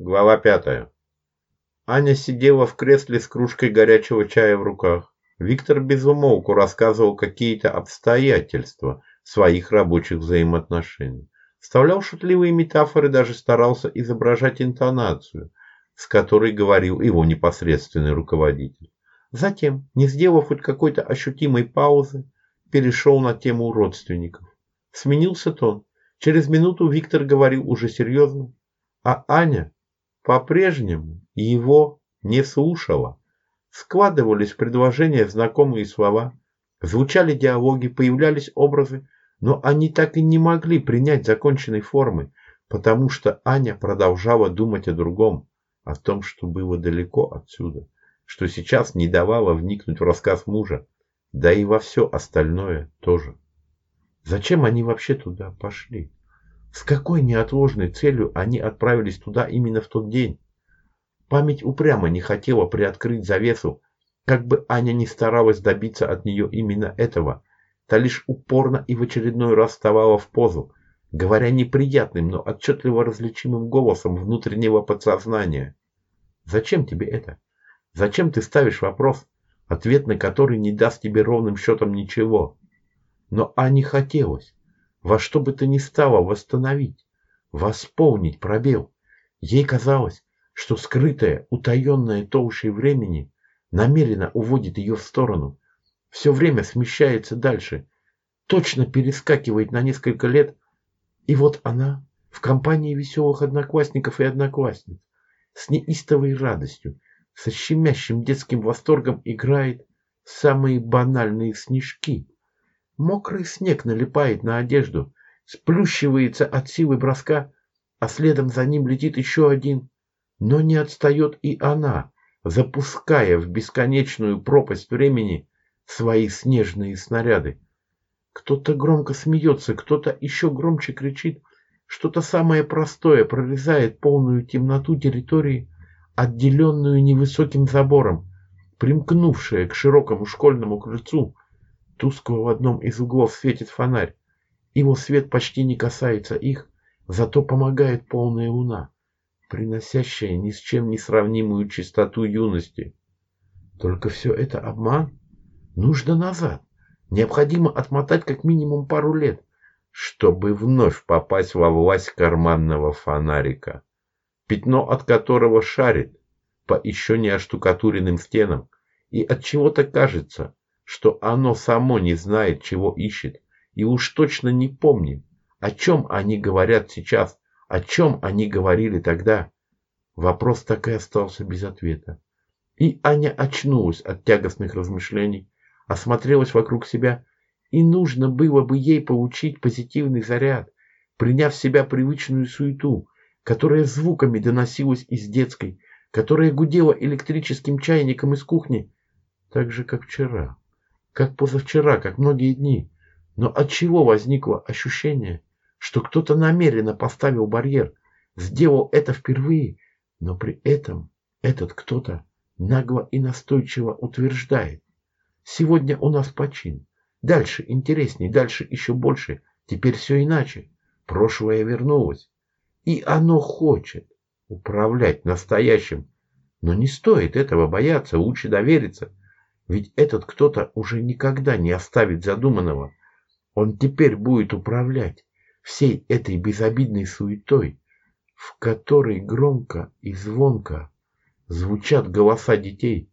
Глава пятая. Аня сидела в кресле с кружкой горячего чая в руках. Виктор безумолку рассказывал какие-то обстоятельства своих рабочих взаимоотношений. Вставлял шутливые метафоры, даже старался изображать интонацию, с которой говорил его непосредственный руководитель. Затем, не сделав хоть какой-то ощутимой паузы, перешел на тему родственников. Сменился тон. Через минуту Виктор говорил уже серьезно, а Аня по-прежнему его не слушала. Складывались предложения знакомые слова, звучали диалоги, появлялись образы, но они так и не могли принять законченной формы, потому что Аня продолжала думать о другом, о том, что было далеко отсюда, что сейчас не давало вникнуть в рассказ мужа, да и во все остальное тоже. Зачем они вообще туда пошли? С какой неотложной целью они отправились туда именно в тот день? Память упрямо не хотела приоткрыть завесу, как бы Аня не старалась добиться от нее именно этого, та лишь упорно и в очередной раз вставала в позу, говоря неприятным, но отчетливо различимым голосом внутреннего подсознания. «Зачем тебе это? Зачем ты ставишь вопрос, ответ на который не даст тебе ровным счетом ничего?» Но Ане хотелось во что бы то ни стало восстановить, восполнить пробел. Ей казалось, что скрытая, утаенная толщей времени намеренно уводит ее в сторону, все время смещается дальше, точно перескакивает на несколько лет, и вот она в компании веселых одноклассников и одноклассниц с неистовой радостью, со щемящим детским восторгом играет самые банальные снежки. Мокрый снег налипает на одежду, сплющивается от силы броска, а следом за ним летит еще один. Но не отстает и она, запуская в бесконечную пропасть времени свои снежные снаряды. Кто-то громко смеется, кто-то еще громче кричит. Что-то самое простое прорезает полную темноту территории, отделенную невысоким забором, примкнувшее к широкому школьному крыльцу, Тускло в одном из углов светит фонарь. Его свет почти не касается их, зато помогает полная луна, приносящая ни с чем не сравнимую чистоту юности. Только все это обман. Нужно назад. Необходимо отмотать как минимум пару лет, чтобы вновь попасть во власть карманного фонарика, пятно от которого шарит по еще не оштукатуренным стенам, и от чего-то кажется, что оно само не знает, чего ищет, и уж точно не помнит, о чем они говорят сейчас, о чем они говорили тогда. Вопрос так и остался без ответа. И Аня очнулась от тягостных размышлений, осмотрелась вокруг себя, и нужно было бы ей получить позитивный заряд, приняв в себя привычную суету, которая звуками доносилась из детской, которая гудела электрическим чайником из кухни, так же, как вчера как позавчера, как многие дни. Но от чего возникло ощущение, что кто-то намеренно поставил барьер, сделал это впервые, но при этом этот кто-то нагло и настойчиво утверждает. Сегодня у нас почин. Дальше интересней, дальше еще больше. Теперь все иначе. Прошлое вернулось. И оно хочет управлять настоящим. Но не стоит этого бояться, лучше довериться. Ведь этот кто-то уже никогда не оставит задуманного. Он теперь будет управлять всей этой безобидной суетой, в которой громко и звонко звучат голоса детей,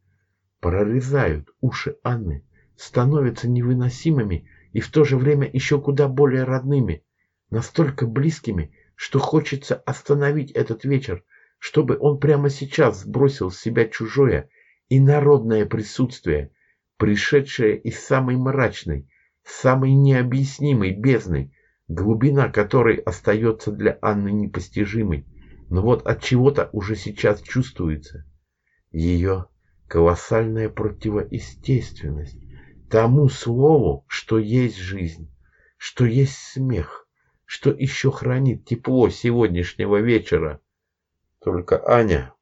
прорезают уши Анны, становятся невыносимыми и в то же время еще куда более родными, настолько близкими, что хочется остановить этот вечер, чтобы он прямо сейчас сбросил с себя чужое и народное присутствие, пришедшее из самой мрачной, самой необъяснимой бездны, глубина которой остается для Анны непостижимой, но вот от чего-то уже сейчас чувствуется ее колоссальная противоестественность тому слову, что есть жизнь, что есть смех, что еще хранит тепло сегодняшнего вечера. Только Аня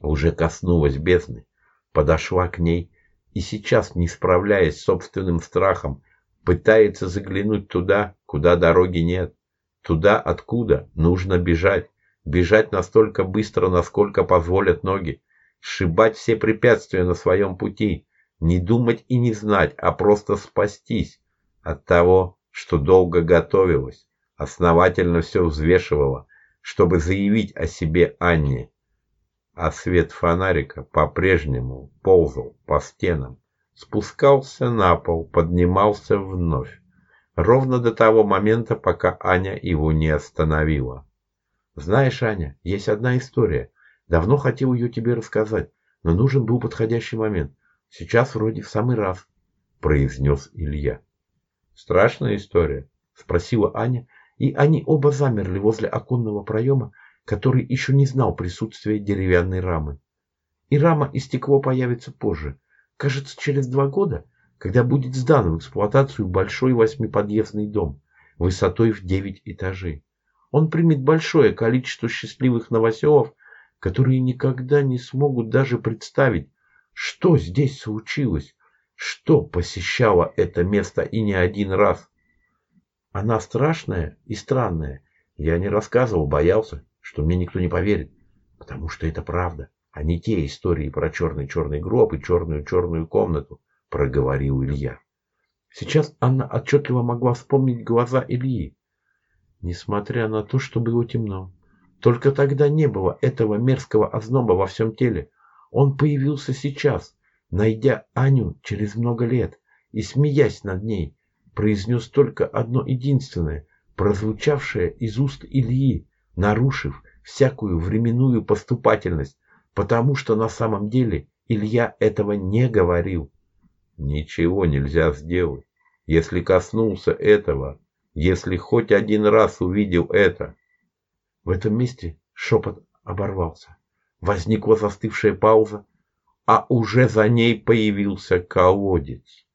уже коснулась бездны подошла к ней и сейчас, не справляясь с собственным страхом, пытается заглянуть туда, куда дороги нет, туда, откуда нужно бежать, бежать настолько быстро, насколько позволят ноги, сшибать все препятствия на своем пути, не думать и не знать, а просто спастись от того, что долго готовилась, основательно все взвешивала, чтобы заявить о себе Анне. А свет фонарика по-прежнему ползал по стенам, спускался на пол, поднимался вновь, ровно до того момента, пока Аня его не остановила. Знаешь, Аня, есть одна история. Давно хотел ее тебе рассказать, но нужен был подходящий момент. Сейчас вроде в самый раз, произнес Илья. Страшная история? Спросила Аня, и они оба замерли возле оконного проема, который еще не знал присутствия деревянной рамы. И рама и стекло появятся позже. Кажется, через два года, когда будет сдан в эксплуатацию большой восьмиподъездный дом высотой в девять этажей. Он примет большое количество счастливых новоселов, которые никогда не смогут даже представить, что здесь случилось, что посещало это место и не один раз. Она страшная и странная. Я не рассказывал, боялся, что мне никто не поверит, потому что это правда, а не те истории про черный-черный гроб и черную-черную комнату, проговорил Илья. Сейчас Анна отчетливо могла вспомнить глаза Ильи, несмотря на то, что было темно. Только тогда не было этого мерзкого озноба во всем теле. Он появился сейчас, найдя Аню через много лет и, смеясь над ней, произнес только одно единственное, прозвучавшее из уст Ильи, нарушив всякую временную поступательность, потому что на самом деле Илья этого не говорил. Ничего нельзя сделать, если коснулся этого если хоть один раз увидел это. В этом месте шепот оборвался. Возникла застывшая пауза, а уже за ней появился колодец.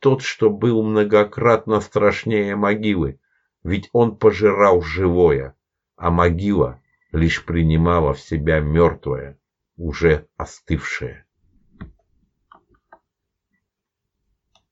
Тот, что был многократно страшнее могилы, ведь он пожирал живое, а могила лишь принимала в себя мертвое, уже остывшее.